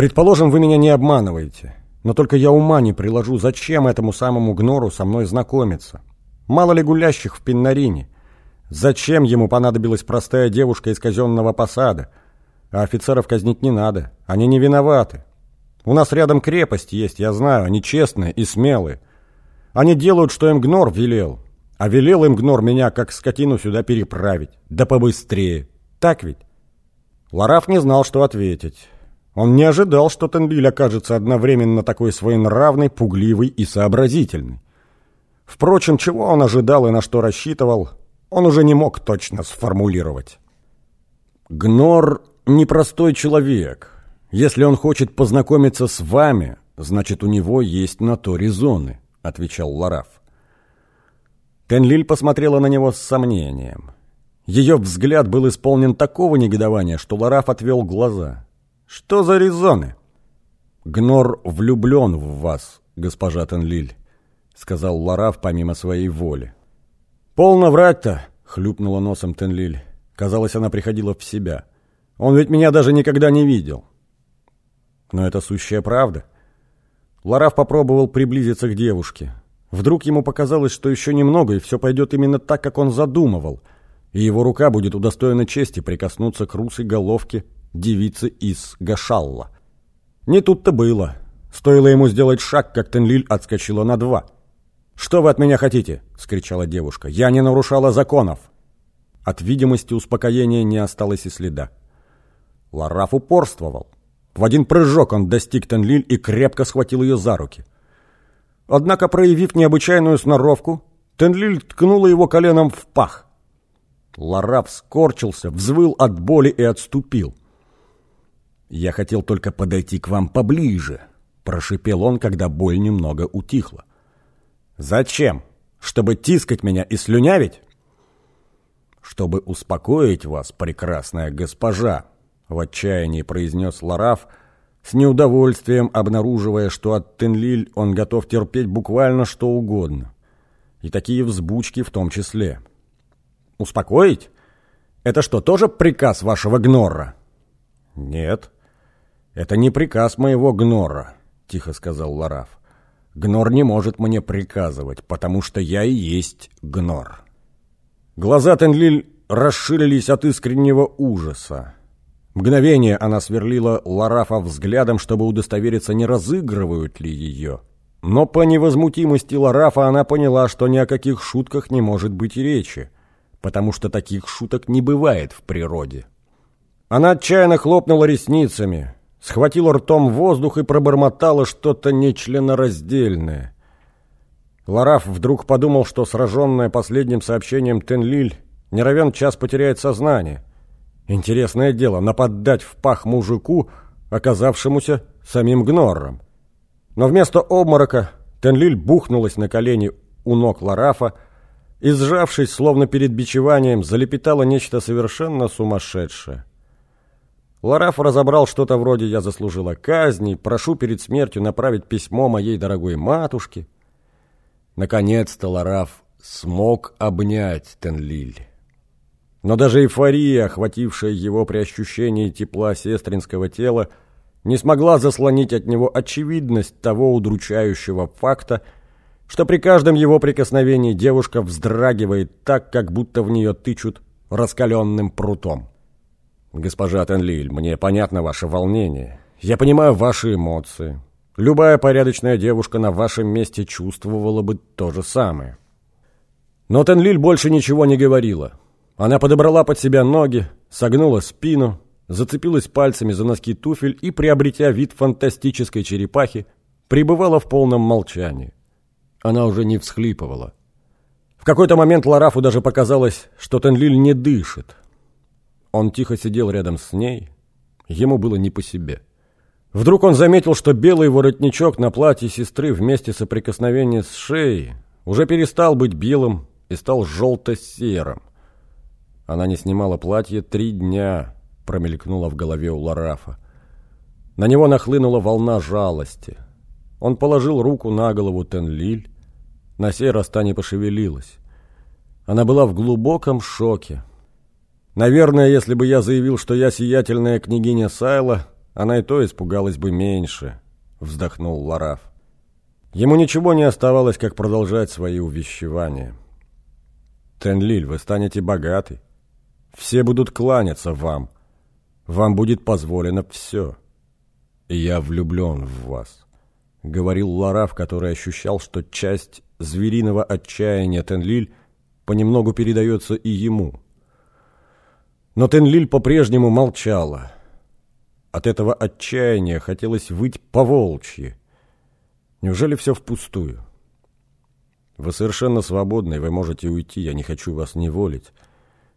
Предположим, вы меня не обманываете. Но только я ума не приложу, зачем этому самому Гнору со мной знакомиться. Мало ли гулящих в Пиннарине. Зачем ему понадобилась простая девушка из казенного посада? А офицеров казнить не надо. Они не виноваты. У нас рядом крепость есть, я знаю. Они честные и смелые. Они делают, что им Гнор велел. А велел им Гнор меня, как скотину, сюда переправить. Да побыстрее. Так ведь? Лараф не знал, что ответить. Он не ожидал, что Тенлиль окажется одновременно такой своенравный, пугливый и сообразительный. Впрочем, чего он ожидал и на что рассчитывал, он уже не мог точно сформулировать. «Гнор — непростой человек. Если он хочет познакомиться с вами, значит, у него есть на то резоны», — отвечал Лараф. Тенлиль посмотрела на него с сомнением. Ее взгляд был исполнен такого негодования, что Лараф отвел глаза — что за резоны? Гнор влюблен в вас, госпожа Тенлиль, сказал Лараф помимо своей воли. Полно врать-то, хлюпнула носом Тенлиль. Казалось, она приходила в себя. Он ведь меня даже никогда не видел. Но это сущая правда. Лараф попробовал приблизиться к девушке. Вдруг ему показалось, что еще немного, и все пойдет именно так, как он задумывал, и его рука будет удостоена чести прикоснуться к русой головке девицы из Гашалла. Не тут-то было. Стоило ему сделать шаг, как Тенлиль отскочила на два. «Что вы от меня хотите?» — скричала девушка. «Я не нарушала законов!» От видимости успокоения не осталось и следа. Лараф упорствовал. В один прыжок он достиг Тенлиль и крепко схватил ее за руки. Однако, проявив необычайную сноровку, Тенлиль ткнула его коленом в пах. Лараф скорчился, взвыл от боли и отступил. «Я хотел только подойти к вам поближе», — прошипел он, когда боль немного утихла. «Зачем? Чтобы тискать меня и слюнявить?» «Чтобы успокоить вас, прекрасная госпожа», — в отчаянии произнес Лараф, с неудовольствием обнаруживая, что от Тенлиль он готов терпеть буквально что угодно. И такие взбучки в том числе. «Успокоить? Это что, тоже приказ вашего Гнорра?» «Нет», «Это не приказ моего Гнора», — тихо сказал Лараф. «Гнор не может мне приказывать, потому что я и есть Гнор». Глаза Тенлиль расширились от искреннего ужаса. Мгновение она сверлила Ларафа взглядом, чтобы удостовериться, не разыгрывают ли ее. Но по невозмутимости Ларафа она поняла, что ни о каких шутках не может быть и речи, потому что таких шуток не бывает в природе. Она отчаянно хлопнула ресницами, схватила ртом воздух и пробормотала что-то нечленораздельное. Лараф вдруг подумал, что сраженная последним сообщением Тенлиль не равен час потеряет сознание. Интересное дело, нападать в пах мужику, оказавшемуся самим Гнорром. Но вместо обморока Тенлиль бухнулась на колени у ног Ларафа и, сжавшись, словно перед бичеванием, залепетала нечто совершенно сумасшедшее. Лараф разобрал что-то вроде «Я заслужила казни», «Прошу перед смертью направить письмо моей дорогой матушке». Наконец-то Лараф смог обнять Тенлиль. Но даже эйфория, охватившая его при ощущении тепла сестринского тела, не смогла заслонить от него очевидность того удручающего факта, что при каждом его прикосновении девушка вздрагивает так, как будто в нее тычут раскаленным прутом. «Госпожа Тенлиль, мне понятно ваше волнение. Я понимаю ваши эмоции. Любая порядочная девушка на вашем месте чувствовала бы то же самое». Но Тенлиль больше ничего не говорила. Она подобрала под себя ноги, согнула спину, зацепилась пальцами за носки туфель и, приобретя вид фантастической черепахи, пребывала в полном молчании. Она уже не всхлипывала. В какой-то момент Ларафу даже показалось, что Тенлиль не дышит. Он тихо сидел рядом с ней. Ему было не по себе. Вдруг он заметил, что белый воротничок на платье сестры вместе соприкосновения с шеей уже перестал быть белым и стал желто-серым. Она не снимала платье три дня, промелькнула в голове у Ларафа. На него нахлынула волна жалости. Он положил руку на голову Тенлиль. На сей раз та не пошевелилась. Она была в глубоком шоке. Наверное, если бы я заявил, что я сиятельная княгиня Сайла, она и то испугалась бы меньше, вздохнул Лараф. Ему ничего не оставалось, как продолжать свои увещевания. Тенлиль, вы станете богаты. Все будут кланяться вам. Вам будет позволено все. Я влюблен в вас. Говорил Лараф, который ощущал, что часть звериного отчаяния Тенлиль понемногу передается и ему. Но Тенлиль по-прежнему молчала. От этого отчаяния хотелось выть по-волчьи. Неужели все впустую? Вы совершенно свободны, вы можете уйти, я не хочу вас неволить.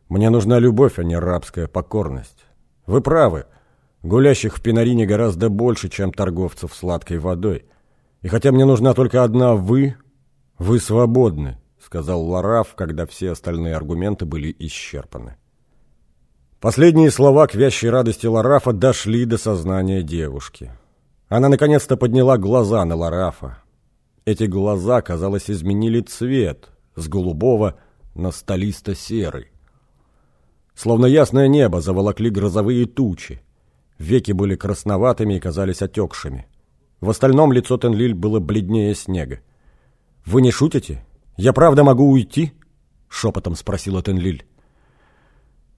Мне нужна любовь, а не рабская покорность. Вы правы, гулящих в Пинарине гораздо больше, чем торговцев сладкой водой. И хотя мне нужна только одна вы, вы свободны, сказал Лараф, когда все остальные аргументы были исчерпаны. Последние слова к вящей радости Ларафа дошли до сознания девушки. Она наконец-то подняла глаза на Ларафа. Эти глаза, казалось, изменили цвет с голубого на столисто-серый. Словно ясное небо заволокли грозовые тучи. Веки были красноватыми и казались отекшими. В остальном лицо Тенлиль было бледнее снега. «Вы не шутите? Я правда могу уйти?» — шепотом спросила Тенлиль.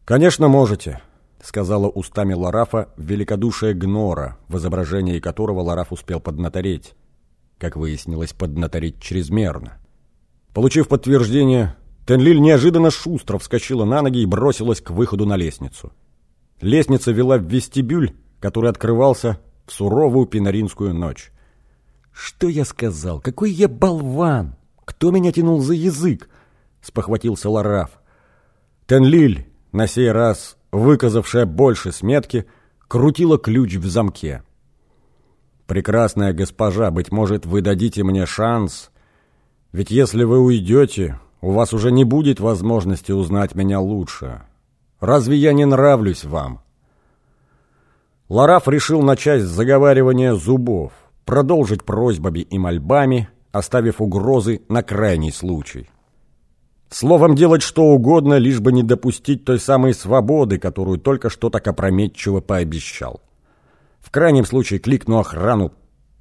«Конечно, можете», — сказала устами Ларафа великодушие Гнора, в изображении которого Лараф успел поднатореть. Как выяснилось, поднатореть чрезмерно. Получив подтверждение, Тенлиль неожиданно шустро вскочила на ноги и бросилась к выходу на лестницу. Лестница вела в вестибюль, который открывался в суровую пинаринскую ночь. «Что я сказал? Какой я болван! Кто меня тянул за язык?» — спохватился Лараф. Тенлиль на сей раз выказавшая больше сметки, крутила ключ в замке. «Прекрасная госпожа, быть может, вы дадите мне шанс? Ведь если вы уйдете, у вас уже не будет возможности узнать меня лучше. Разве я не нравлюсь вам?» Лараф решил начать с заговаривания зубов, продолжить просьбами и мольбами, оставив угрозы на крайний случай. Словом, делать что угодно, лишь бы не допустить той самой свободы, которую только что так опрометчиво пообещал. В крайнем случае кликну охрану,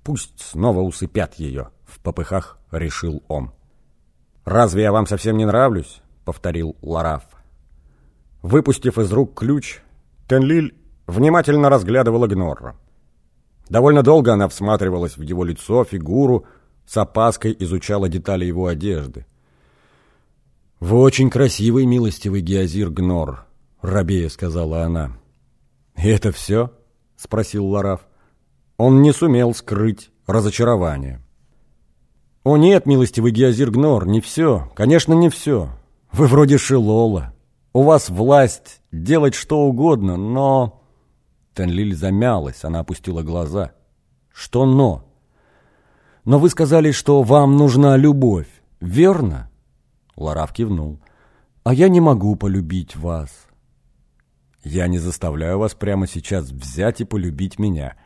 пусть снова усыпят ее, в попыхах решил он. «Разве я вам совсем не нравлюсь?» — повторил Лараф. Выпустив из рук ключ, Тенлиль внимательно разглядывала Гнорра. Довольно долго она всматривалась в его лицо, фигуру, с опаской изучала детали его одежды. «Вы очень красивый, милостивый Геозир Гнор», — рабея сказала она. «И это все?» — спросил Лараф. Он не сумел скрыть разочарование. «О нет, милостивый Геозир Гнор, не все, конечно, не все. Вы вроде Шилола. У вас власть делать что угодно, но...» Тенлиль замялась, она опустила глаза. «Что «но»?» «Но вы сказали, что вам нужна любовь, верно?» Лараф кивнул. «А я не могу полюбить вас». «Я не заставляю вас прямо сейчас взять и полюбить меня.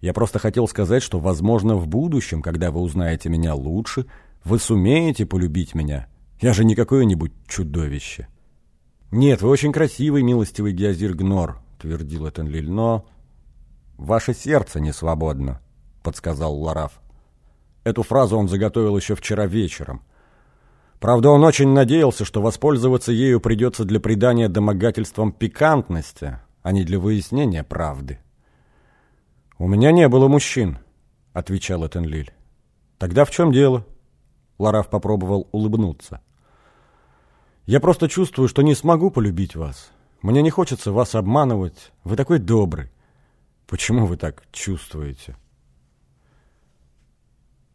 Я просто хотел сказать, что, возможно, в будущем, когда вы узнаете меня лучше, вы сумеете полюбить меня. Я же не какое-нибудь чудовище». «Нет, вы очень красивый, милостивый Геозир Гнор», — твердил Этенлиль, — «но...» «Ваше сердце не свободно», — подсказал Лараф. Эту фразу он заготовил еще вчера вечером. Правда, он очень надеялся, что воспользоваться ею придется для придания домогательствам пикантности, а не для выяснения правды. «У меня не было мужчин», — отвечал Этенлиль. «Тогда в чем дело?» Лараф попробовал улыбнуться. «Я просто чувствую, что не смогу полюбить вас. Мне не хочется вас обманывать. Вы такой добрый. Почему вы так чувствуете?»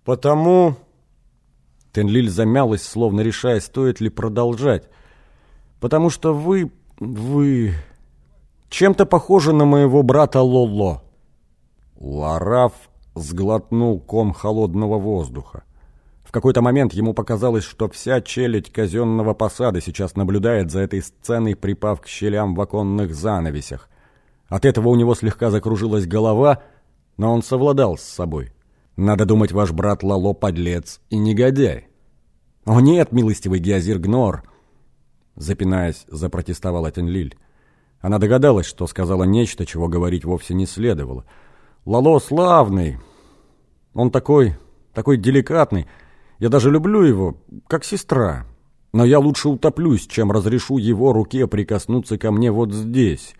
«Потому...» Тенлиль замялась, словно решая, стоит ли продолжать. «Потому что вы... вы... чем-то похожи на моего брата Лоло». Лараф сглотнул ком холодного воздуха. В какой-то момент ему показалось, что вся челядь казенного посада сейчас наблюдает за этой сценой, припав к щелям в оконных занавесях. От этого у него слегка закружилась голова, но он совладал с собой. Надо думать, ваш брат Лало подлец и негодяй. О нет, милостивый Геозир Гнор, запинаясь, запротестовал Этенлиль. Она догадалась, что сказала нечто, чего говорить вовсе не следовало. «Лало славный! Он такой, такой деликатный. Я даже люблю его, как сестра. Но я лучше утоплюсь, чем разрешу его руке прикоснуться ко мне вот здесь».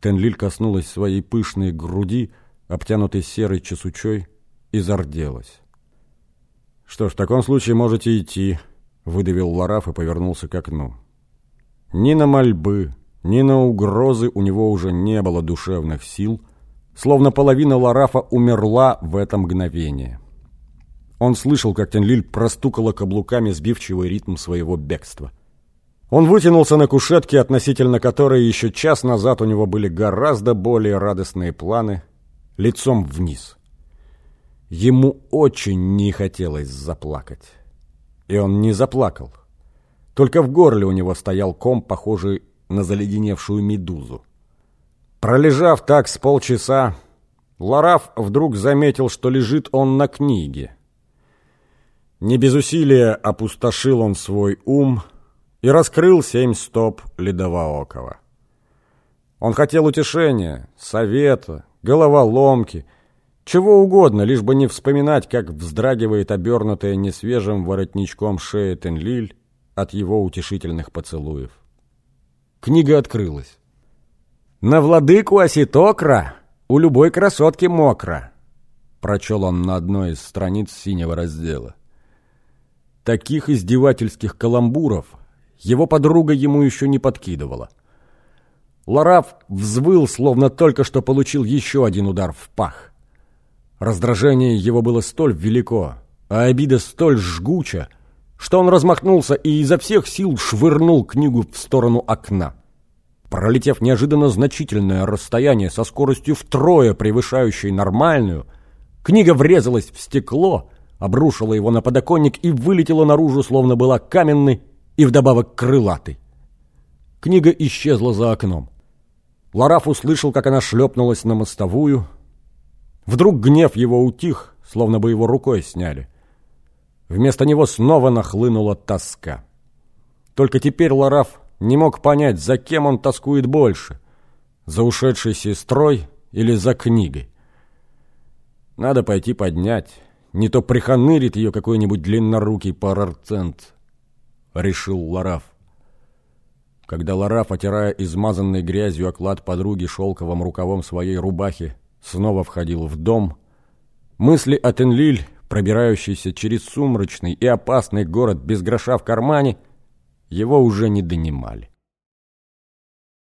Тенлиль коснулась своей пышной груди, обтянутой серой чесучой, и зарделась. «Что ж, в таком случае можете идти», — выдавил Лараф и повернулся к окну. Ни на мольбы, ни на угрозы у него уже не было душевных сил, словно половина Ларафа умерла в это мгновение. Он слышал, как Тенлиль простукала каблуками сбивчивый ритм своего бегства. Он вытянулся на кушетке, относительно которой еще час назад у него были гораздо более радостные планы, лицом вниз. Ему очень не хотелось заплакать. И он не заплакал. Только в горле у него стоял ком, похожий на заледеневшую медузу. Пролежав так с полчаса, Лараф вдруг заметил, что лежит он на книге. Не без усилия опустошил он свой ум и раскрыл семь стоп Ледовоокова. Он хотел утешения, совета, головоломки, чего угодно, лишь бы не вспоминать, как вздрагивает обернутая несвежим воротничком шея Тенлиль от его утешительных поцелуев. Книга открылась. «На владыку Оситокра у любой красотки мокро», прочел он на одной из страниц синего раздела. Таких издевательских каламбуров его подруга ему еще не подкидывала. Лараф взвыл, словно только что получил еще один удар в пах. Раздражение его было столь велико, а обида столь жгуча, что он размахнулся и изо всех сил швырнул книгу в сторону окна. Пролетев неожиданно значительное расстояние со скоростью втрое превышающей нормальную, книга врезалась в стекло, обрушила его на подоконник и вылетела наружу, словно была каменной и вдобавок крылатой. Книга исчезла за окном. Лараф услышал, как она шлепнулась на мостовую. Вдруг гнев его утих, словно бы его рукой сняли. Вместо него снова нахлынула тоска. Только теперь Лараф не мог понять, за кем он тоскует больше. За ушедшей сестрой или за книгой. Надо пойти поднять. Не то приханырит ее какой-нибудь длиннорукий парарцент. Решил Лараф. Когда Лараф, отирая измазанной грязью оклад подруги шелковым рукавом своей рубахи, снова входил в дом, мысли о Тенлиль пробирающийся через сумрачный и опасный город без гроша в кармане, его уже не донимали.